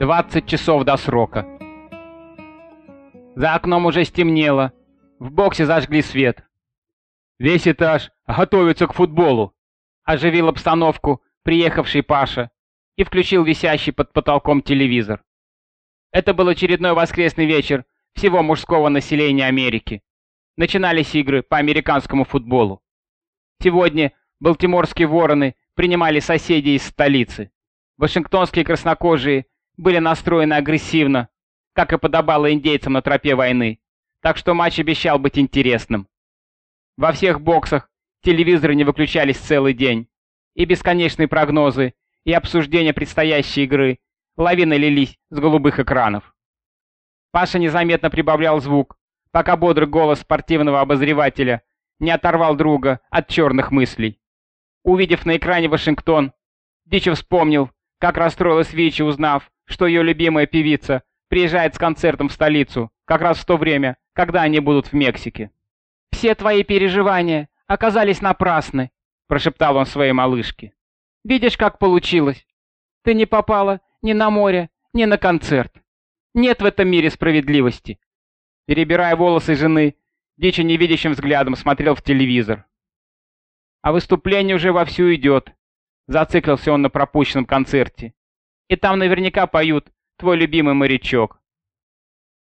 20 часов до срока. За окном уже стемнело. В боксе зажгли свет. Весь этаж готовится к футболу. Оживил обстановку приехавший Паша и включил висящий под потолком телевизор. Это был очередной воскресный вечер всего мужского населения Америки. Начинались игры по американскому футболу. Сегодня балтиморские вороны принимали соседей из столицы. Вашингтонские краснокожие были настроены агрессивно, как и подобало индейцам на тропе войны, так что матч обещал быть интересным. Во всех боксах телевизоры не выключались целый день, и бесконечные прогнозы и обсуждения предстоящей игры лавины лились с голубых экранов. Паша незаметно прибавлял звук, пока бодрый голос спортивного обозревателя не оторвал друга от черных мыслей. Увидев на экране Вашингтон, Дичи вспомнил, как расстроилась Вичи, узнав, что ее любимая певица приезжает с концертом в столицу, как раз в то время, когда они будут в Мексике. «Все твои переживания оказались напрасны», — прошептал он своей малышке. «Видишь, как получилось? Ты не попала ни на море, ни на концерт. Нет в этом мире справедливости». Перебирая волосы жены, Дичи невидящим взглядом смотрел в телевизор. А выступление уже вовсю идет. Зациклился он на пропущенном концерте. И там наверняка поют твой любимый морячок.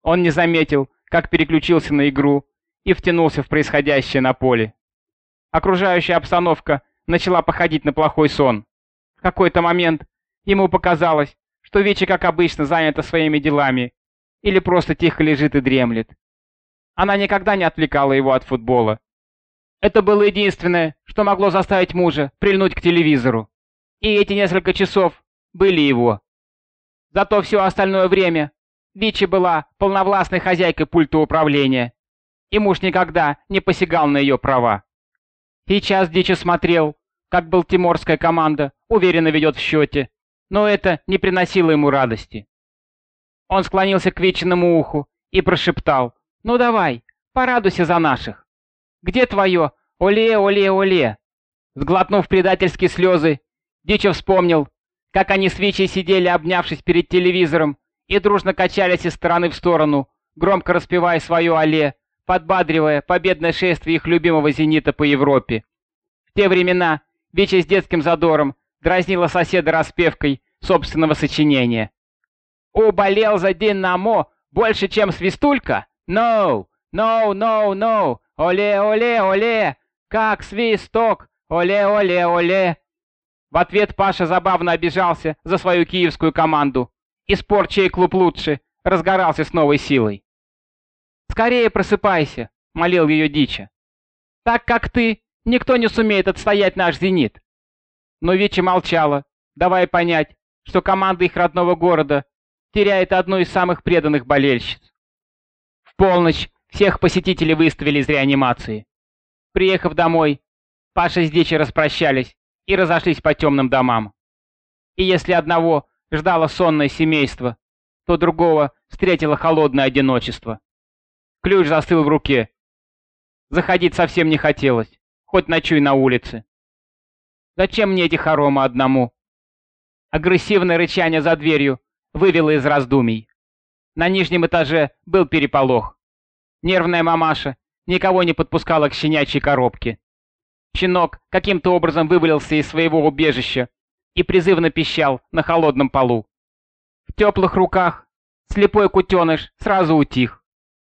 Он не заметил, как переключился на игру и втянулся в происходящее на поле. Окружающая обстановка начала походить на плохой сон. В какой-то момент ему показалось, что Вичи, как обычно, занята своими делами или просто тихо лежит и дремлет. Она никогда не отвлекала его от футбола. Это было единственное, что могло заставить мужа прильнуть к телевизору. И эти несколько часов были его. Зато все остальное время Вичи была полновластной хозяйкой пульта управления, и муж никогда не посягал на ее права. Сейчас Дичи смотрел, как балтиморская команда уверенно ведет в счете, но это не приносило ему радости. Он склонился к Вичиному уху и прошептал, «Ну давай, порадуйся за наших. Где твое «Оле, оле, оле»?» Сглотнув предательские слезы, Дичи вспомнил, как они с Вичей сидели, обнявшись перед телевизором, и дружно качались из стороны в сторону, громко распевая свое «Оле», подбадривая победное шествие их любимого «Зенита» по Европе. В те времена Вича с детским задором дразнила соседа распевкой собственного сочинения. «Уболел за Динамо больше, чем свистулька? No! No, no, no! Оле, оле, оле! Как свисток! Оле, оле, оле!» В ответ Паша забавно обижался за свою киевскую команду, и спор «Чей клуб лучше?» разгорался с новой силой. «Скорее просыпайся», — молил ее Дича. «Так как ты, никто не сумеет отстоять наш «Зенит». Но Вича молчала, давая понять, что команда их родного города теряет одну из самых преданных болельщиц. В полночь всех посетителей выставили из реанимации. Приехав домой, Паша с Дичи распрощались и разошлись по темным домам. И если одного ждало сонное семейство, то другого встретило холодное одиночество. Ключ застыл в руке. Заходить совсем не хотелось, хоть ночуй на улице. Зачем мне эти хоромы одному? Агрессивное рычание за дверью вывело из раздумий. На нижнем этаже был переполох. Нервная мамаша никого не подпускала к щенячьей коробке. Щенок каким-то образом вывалился из своего убежища и призывно пищал на холодном полу. В теплых руках слепой кутеныш сразу утих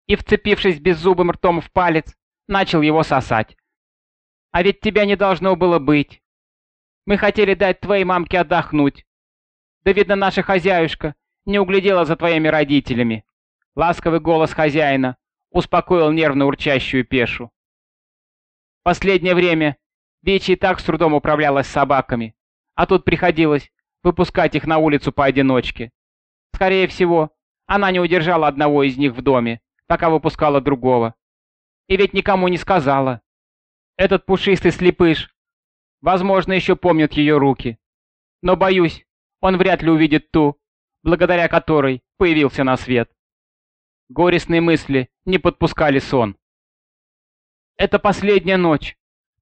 и, вцепившись беззубым ртом в палец, начал его сосать. «А ведь тебя не должно было быть. Мы хотели дать твоей мамке отдохнуть. Да, видно, наша хозяюшка не углядела за твоими родителями». Ласковый голос хозяина успокоил нервно урчащую пешу. Последнее время Бичи и так с трудом управлялась с собаками, а тут приходилось выпускать их на улицу поодиночке. Скорее всего, она не удержала одного из них в доме пока выпускала другого. И ведь никому не сказала. Этот пушистый слепыш, возможно, еще помнит ее руки. Но, боюсь, он вряд ли увидит ту, благодаря которой появился на свет. Горестные мысли не подпускали сон. Это последняя ночь.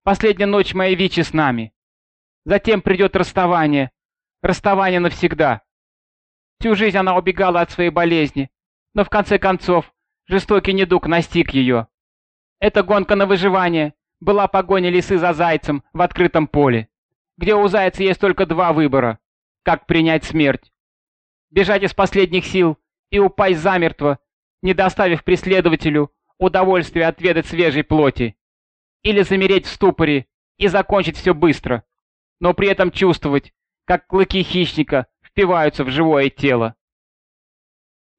Последняя ночь моей Вичи с нами. Затем придет расставание. Расставание навсегда. Всю жизнь она убегала от своей болезни, но в конце концов жестокий недуг настиг ее. Эта гонка на выживание была погоня лисы за зайцем в открытом поле, где у зайца есть только два выбора – как принять смерть. Бежать из последних сил и упасть замертво, не доставив преследователю удовольствия отведать свежей плоти. Или замереть в ступоре и закончить все быстро, но при этом чувствовать, как клыки хищника впиваются в живое тело.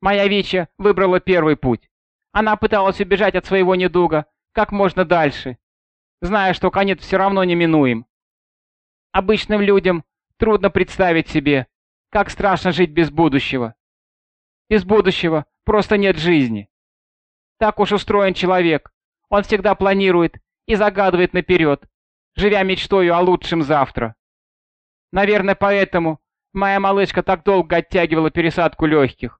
Моя Вича выбрала первый путь. Она пыталась убежать от своего недуга как можно дальше, зная, что конец все равно неминуем. Обычным людям трудно представить себе, как страшно жить без будущего. Без будущего просто нет жизни. Так уж устроен человек. Он всегда планирует и загадывает наперед, живя мечтою о лучшем завтра. Наверное, поэтому моя малышка так долго оттягивала пересадку легких.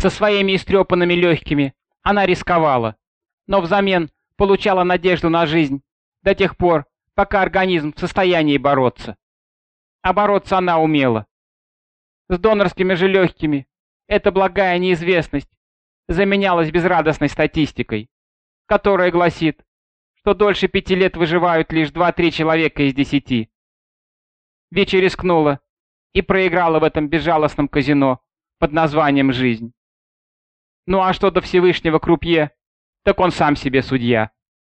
Со своими истрепанными легкими она рисковала, но взамен получала надежду на жизнь до тех пор, пока организм в состоянии бороться. А бороться она умела. С донорскими же легкими эта благая неизвестность заменялась безрадостной статистикой, которая гласит, что дольше пяти лет выживают лишь два-три человека из десяти. Вечер рискнула и проиграла в этом безжалостном казино под названием «Жизнь». Ну а что до Всевышнего Крупье, так он сам себе судья.